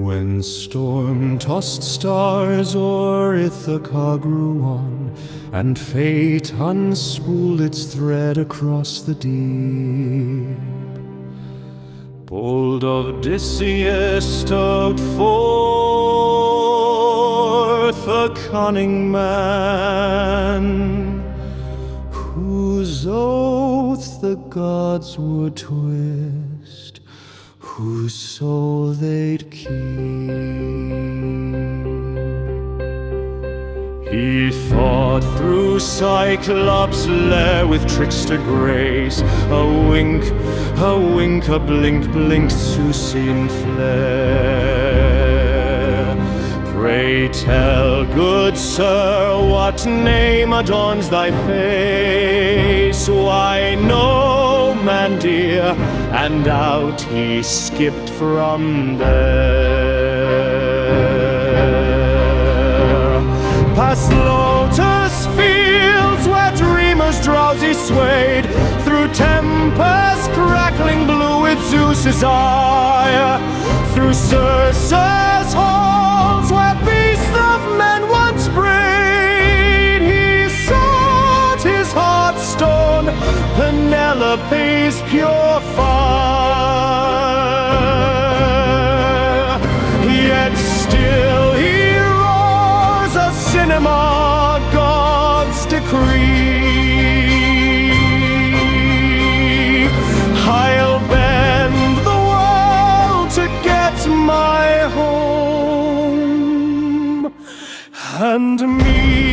When storm-tossed stars o'er Ithaca grew on, and fate unspooled its thread across the deep, bold Odysseus stalked forth a cunning man, whose oath the gods would twist whose soul they'd keep. He fought through Cyclops' lair with trickster grace, a wink, a wink, a blink, blink, Susian flare. Pray tell, good sir, what name adorns thy face? Why, no dear and out he skipped from there. Past lotus fields where dreamers drowsy swayed, through tempest crackling blue with Zeus's eye, through Circe's Penelope's pure fire. Yet still he roars a cinema God's decree. I'll bend the world to get my home and me.